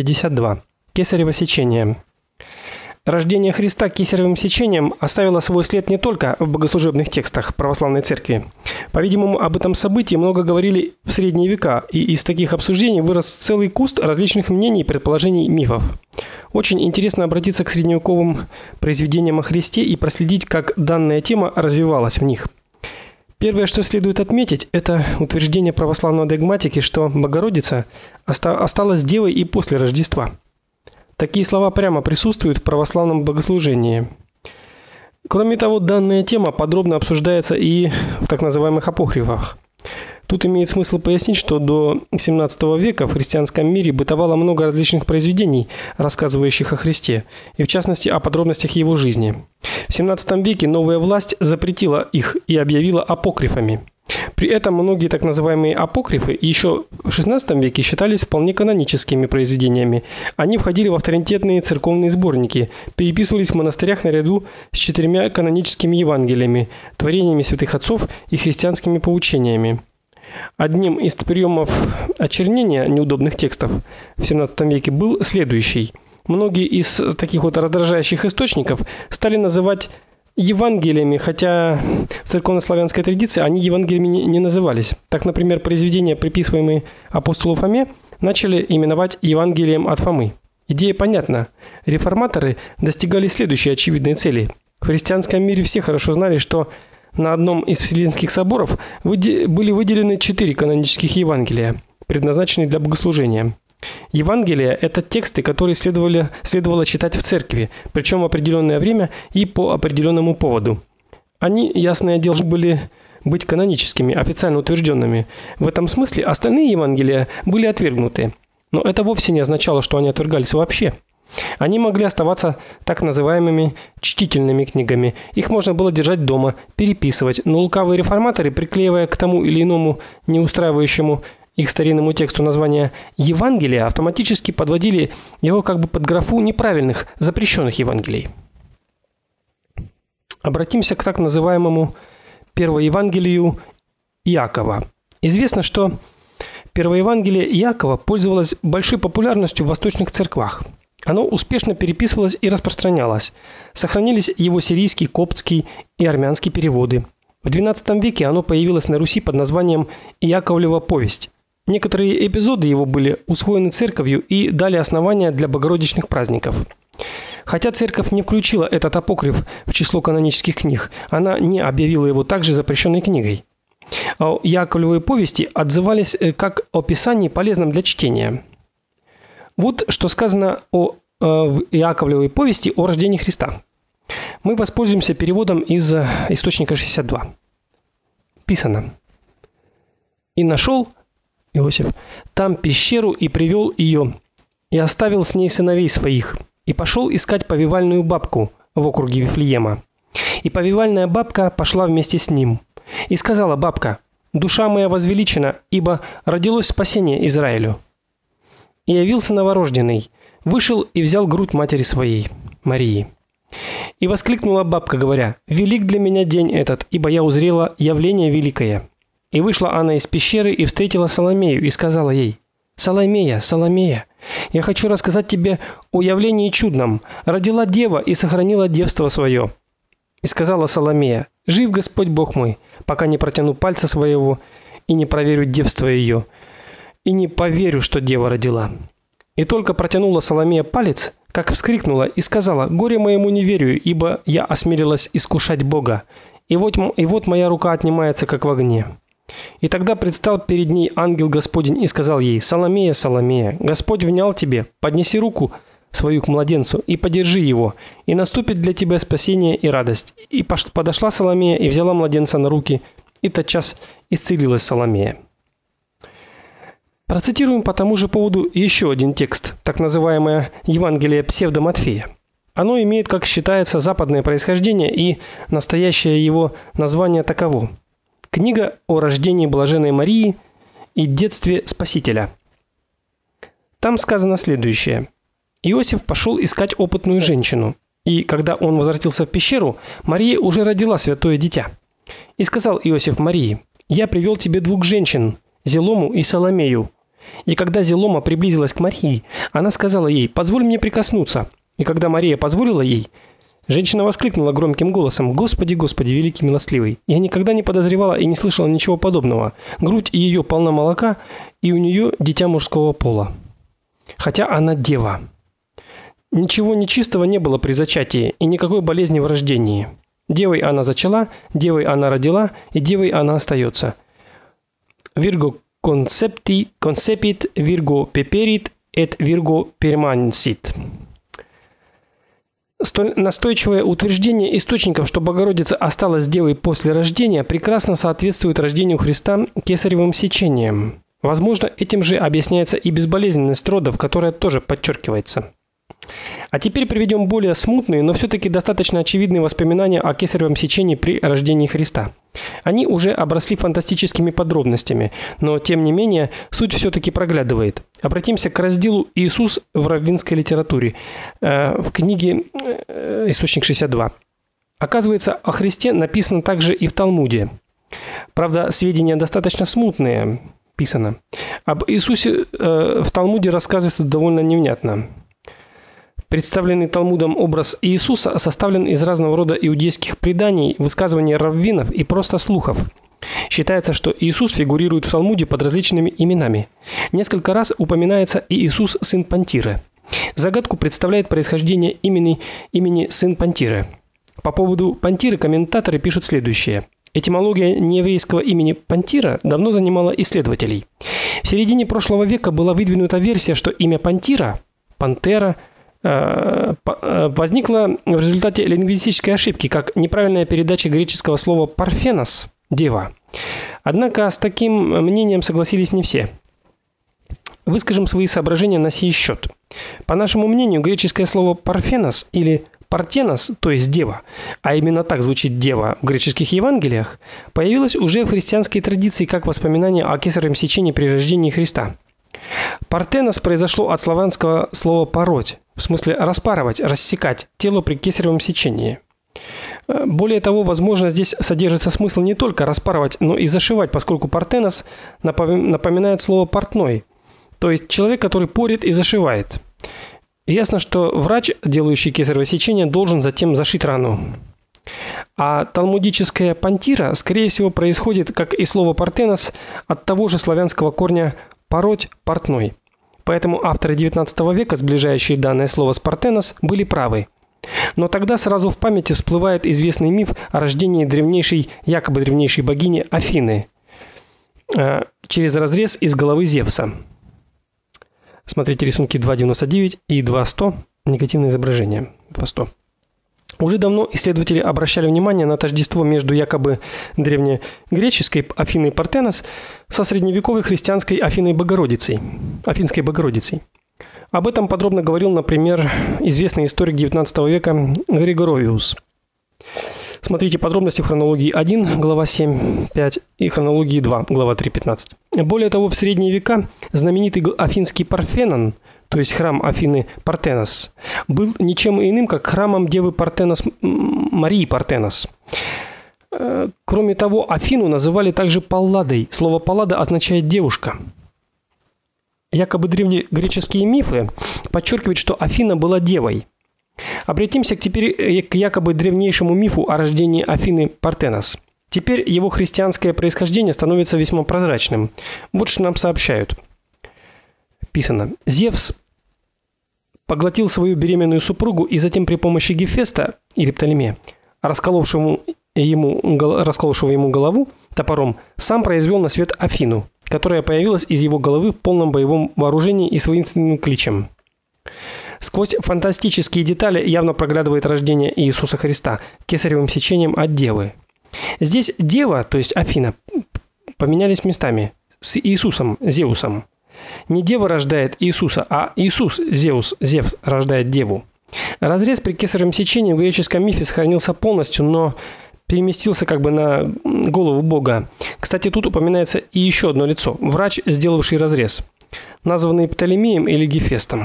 52. Кесарево сечение. Рождение Христа кесаревым сечением оставило свой след не только в богослужебных текстах православной церкви. По-видимому, об этом событии много говорили в средние века, и из таких обсуждений вырос целый куст различных мнений, предположений, мифов. Очень интересно обратиться к средневековым произведениям о Христе и проследить, как данная тема развивалась в них. Первое, что следует отметить, это утверждение православной догматики, что Богородица осталась девой и после Рождества. Такие слова прямо присутствуют в православном богослужении. Кроме того, данная тема подробно обсуждается и в так называемых апокрифах. Тут имеет смысл пояснить, что до XVII века в христианском мире бытовало много различных произведений, рассказывающих о Христе, и в частности о подробностях его жизни. В XVII веке новая власть запретила их и объявила апокрифами. При этом многие так называемые апокрифы еще в XVI веке считались вполне каноническими произведениями. Они входили в авторитетные церковные сборники, переписывались в монастырях наряду с четырьмя каноническими Евангелиями, творениями святых отцов и христианскими поучениями. Одним из приемов очернения неудобных текстов в XVII веке был следующий. Многие из таких вот раздражающих источников стали называть Евангелиями, хотя в церковнославянской традиции они Евангелиями не назывались. Так, например, произведения, приписываемые апостолу Фоме, начали именовать Евангелием от Фомы. Идея понятна. Реформаторы достигали следующей очевидной цели. В христианском мире все хорошо знали, что на одном из Вселенских соборов были выделены четыре канонических Евангелия, предназначенные для богослужения. Евангелия это тексты, которые следовали следовало читать в церкви, причем в определенное время и по определенному поводу. Они, ясное дело, были быть каноническими, официально утвержденными. В этом смысле остальные Евангелия были отвергнуты. Но это вовсе не означало, что они отвергались вообще. Они могли оставаться так называемыми чтительными книгами. Их можно было держать дома, переписывать, но лукавые реформаторы, приклеивая к тому или иному неустраивающему их старинному тексту название Евангелия, автоматически подводили его как бы под графу неправильных, запрещенных Евангелий. Обратимся к так называемому Первоевангелию Иакова. Известно, что Первоевангелие Иакова пользовалось большой популярностью в восточных церквах. Оно успешно переписывалось и распространялось. Сохранились его сирийский, коптский и армянский переводы. В XII веке оно появилось на Руси под названием Иаковлева повесть. Некоторые эпизоды его были усвоены церковью и дали основания для богородичных праздников. Хотя церковь не включила этот апокриф в число канонических книг, она не объявила его также запрещенной книгой. А Яковлевы повести отзывались э, как о писании полезном для чтения. Вот что сказано о э, в Иаковлевой повести о рождении Христа. Мы воспользуемся переводом из э, источника 62. Писано: И нашел Иосиф там пещеру и привел ее, и оставил с ней сыновей своих, и пошел искать повивальную бабку в округе Вифлеема. И повивальная бабка пошла вместе с ним. И сказала бабка: "Душа моя возвеличена, ибо родилось спасение Израилю". И явился новорожденный, вышел и взял грудь матери своей, Марии. И воскликнула бабка, говоря: "Велик для меня день этот, ибо я узрела явление великое". И вышла она из пещеры и встретила Соломею и сказала ей: "Соломея, Соломея, я хочу рассказать тебе о явлении чудном. Родила дева и сохранила девство свое». И сказала Соломея: "Жив Господь Бог мой, пока не протяну пальца своего и не проверю девство ее, и не поверю, что дева родила". И только протянула Соломея палец, как вскрикнула и сказала: "Горе моему не верю, ибо я осмелилась искушать Бога. И вот и вот моя рука отнимается как в огне". И тогда предстал перед ней ангел Господень и сказал ей: "Соломея, Соломея, Господь внял тебе. Поднеси руку свою к младенцу и подержи его, и наступит для тебя спасение и радость". И подошла Соломея и взяла младенца на руки, и тотчас исцелилась Соломея. Процитируем по тому же поводу еще один текст, так называемое Евангелие псевдо-Матфея. Оно имеет, как считается, западное происхождение, и настоящее его название таково: Книга о рождении блаженной Марии и детстве Спасителя. Там сказано следующее: Иосиф пошел искать опытную женщину, и когда он возвратился в пещеру, Мария уже родила святое дитя. И сказал Иосиф Марии: "Я привел тебе двух женщин, Зелому и Соломею. И когда Зелома приблизилась к Марии, она сказала ей: "Позволь мне прикоснуться". И когда Мария позволила ей, женщина воскликнула громким голосом: "Господи, Господи, великий милостливый! Я никогда не подозревала и не слышала ничего подобного. Грудь ее полна молока, и у нее дитя мужского пола, хотя она дева". Ничего нечистого не было при зачатии и никакой болезни в рождении. Девой она зачала, девой она родила, и девой она остается. Virgo concepti concepit, Virgo peperit, et Virgo permanensit. Столь настойчивое утверждение источников, что Богородица осталась девой после рождения, прекрасно соответствует рождению Христа кесаревым сечением. Возможно, этим же объясняется и безболезненность родов, которая тоже подчеркивается. А теперь приведем более смутные, но все таки достаточно очевидные воспоминания о кесаревом сечении при рождении Христа. Они уже обросли фантастическими подробностями, но тем не менее суть все таки проглядывает. Обратимся к разделу Иисус в раввинской литературе э, в книге э, Источник 62. Оказывается, о Христе написано также и в Талмуде. Правда, сведения достаточно смутные писано. Об Иисусе э, в Талмуде рассказывается довольно невнятно. Представленный Талмудом образ Иисуса составлен из разного рода иудейских преданий, высказываний раввинов и просто слухов. Считается, что Иисус фигурирует в Талмуде под различными именами. Несколько раз упоминается и Иисус сын Пантиры. Загадку представляет происхождение имени имени сын Пантиры. По поводу Пантиры комментаторы пишут следующее: Этимология нееврейского имени Пантира давно занимала исследователей. В середине прошлого века была выдвинута версия, что имя Пантира, пантера возникла в результате лингвистической ошибки, как неправильная передача греческого слова парфенос дева. Однако с таким мнением согласились не все. Выскажем свои соображения на сей счет. По нашему мнению, греческое слово парфенос или партенос, то есть дева, а именно так звучит дева в греческих Евангелиях, появилось уже в христианской традиции как воспоминание о кесаревом сечении при рождении Христа. Партенос произошло от славянского слова пороть, в смысле распарывать, рассекать тело при кесаревом сечении. Э, более того, возможно, здесь содержится смысл не только распарывать, но и зашивать, поскольку партенос напоминает слово портной, то есть человек, который порит и зашивает. Ясно, что врач, делающий кесарево сечение, должен затем зашить рану. А талмудическая пантира, скорее всего, происходит, как и слово партенос, от того же славянского корня пороть портной. Поэтому авторы XIX века, сближающие данное слово с партенос, были правы. Но тогда сразу в памяти всплывает известный миф о рождении древнейшей, якобы древнейшей богини Афины э, через разрез из головы Зевса. Смотрите рисунки 2.99 и 2.100, негативное изображение. 2.100. Уже давно исследователи обращали внимание на тождество между якобы древнегреческой Афиной Партенос со средневековой христианской Афиной Богородицей, Афинской Богородицей. Об этом подробно говорил, например, известный историк XIX века Григоровиус. Смотрите подробности в хронологии 1, глава 7, 5 и хронологии 2, глава 3, 15. Более того, в средние века знаменитый афинский Парфенон – то есть храм Афины Партенос, был ничем иным, как храмом девы Партенос Марии Партенос. Э, кроме того, Афину называли также Палладой. Слово Паллада означает девушка. Якобы древнегреческие мифы подчеркивают, что Афина была девой. Обратимся теперь э, к якобы древнейшему мифу о рождении Афины Партенос. Теперь его христианское происхождение становится весьма прозрачным. Вот что нам сообщают писано: Зевс поглотил свою беременную супругу и затем при помощи Гефеста или Птолемея, расколовшему ему расколовшего ему голову топором, сам произвел на свет Афину, которая появилась из его головы в полном боевом вооружении и с воинственным кличем. Сквозь фантастические детали явно проглядывает рождение Иисуса Христа кесаревым сечением от девы. Здесь дева, то есть Афина, поменялись местами с Иисусом, Зевсом. Не дева рождает Иисуса, а Иисус, Зевс, Зевс рождает деву. Разрез при кесаревом сечении в греческом мифе сохранился полностью, но переместился как бы на голову Бога. Кстати, тут упоминается и еще одно лицо врач, сделавший разрез, названный Птолемеем или Гефестом.